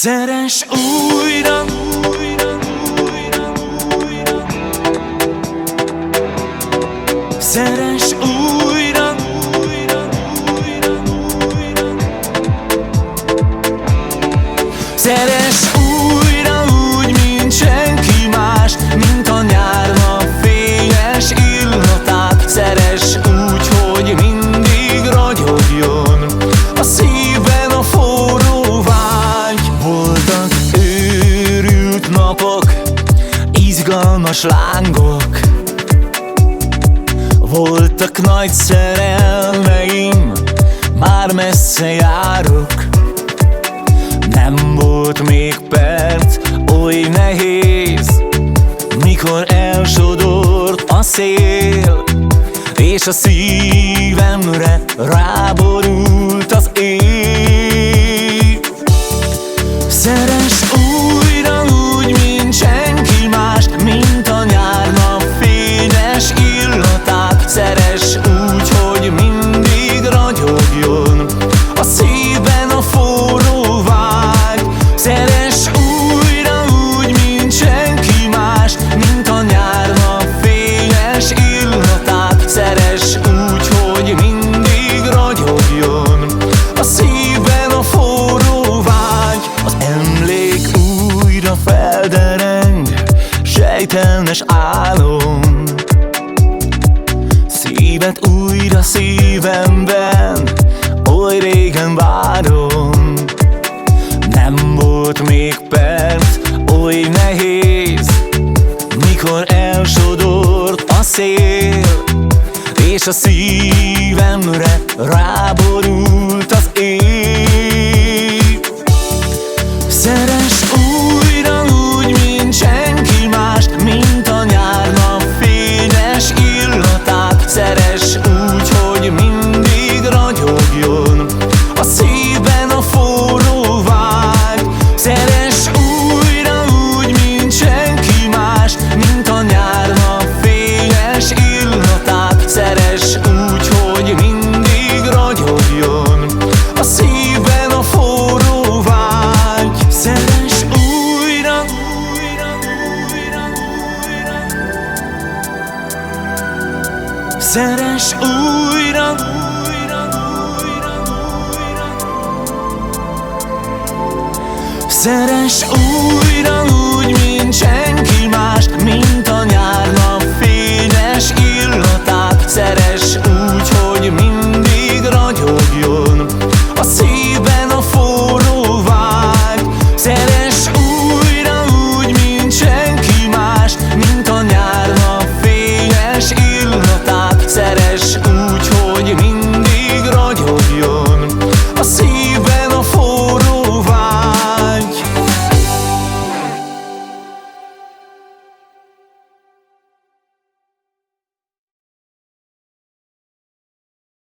Szeres újra, újra, újra, újra. Szeres újra, újra, újra, újra. Szeres napok Izgalmas lángok. Voltak nagy szerelmeim Már messze járok. Nem volt még perc, oly nehéz Mikor elsodort a szél És a szívemre ráborult Sejtelmes álom. Szívet újra szívemben Oly régen várom. Nem volt még perc Oly nehéz Mikor elsodort a szél És a szívemre ráborult Szeres újra, újra, újra, újra. Szeres újra